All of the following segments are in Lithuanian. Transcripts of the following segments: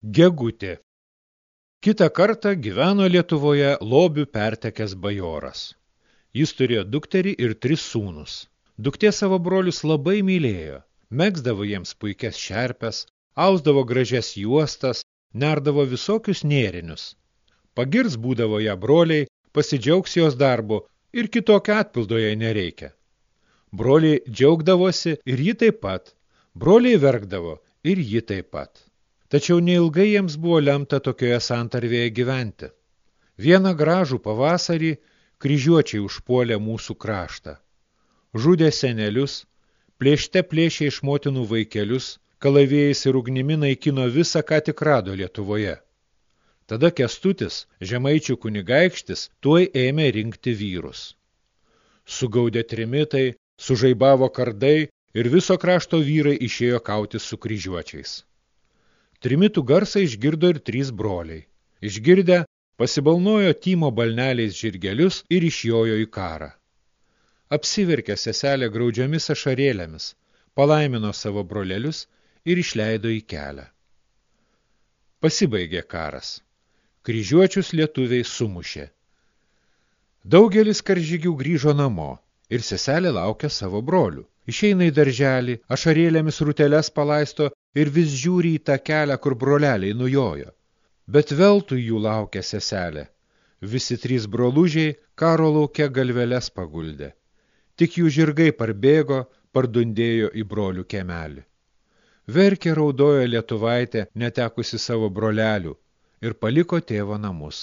Gegutė. Kita kartą gyveno Lietuvoje lobių pertekęs bajoras. Jis turėjo dukterį ir tris sūnus. Duktė savo brolius labai mylėjo, megzdavo jiems puikias šerpes, ausdavo gražias juostas, nerdavo visokius nėrinius. Pagirs būdavo ją broliai, pasidžiaugs jos darbu ir kitokio atpildo jai nereikia. Broliai džiaugdavosi ir ji taip pat, broliai verkdavo ir ji taip pat. Tačiau neilgai jiems buvo lemta tokioje santarvėje gyventi. Vieną gražų pavasarį kryžiuočiai užpuolė mūsų kraštą. Žudė senelius, plėšte plėšė iš motinų vaikelius, kalavėjais ir ugnimi naikino visą, ką tik rado Lietuvoje. Tada Kestutis, žemaičių kunigaikštis, tuoj ėmė rinkti vyrus. Sugaudė trimitai, sužaibavo kardai ir viso krašto vyrai išėjo kautis su kryžiuočiais. Trimitų garsą išgirdo ir trys broliai. Išgirdę, pasibalnojo Timo balneliais žirgelius ir išjojo į karą. Apsiverkė seselė graudžiomis ašarėlėmis, palaimino savo brolelius ir išleido į kelią. Pasibaigė karas. Kryžiuočius lietuviai sumušė. Daugelis karžygių grįžo namo ir seselė laukia savo brolių. Išeina į darželį, ašarėlėmis ruteles palaisto ir vis žiūri į tą kelią, kur broleliai nujojo. Bet veltui jų laukia seselė. Visi trys brolužiai karo laukia galveles paguldė. Tik jų žirgai parbėgo, pardundėjo į brolių kemelį. Verkė raudojo lietuvaitė, netekusi savo brolelių, ir paliko tėvo namus.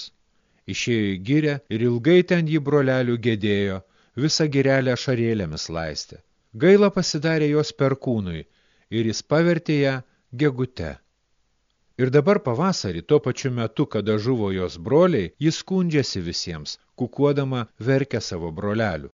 Išėjo į gyrę ir ilgai ten jį brolelių gedėjo, visą girelę šarėlėmis laistė. Gaila pasidarė jos perkūnui, ir jis pavertė ją gegute. Ir dabar pavasarį, tuo pačiu metu, kada žuvo jos broliai, jis skundžiasi visiems, kukuodama verkia savo brolelių.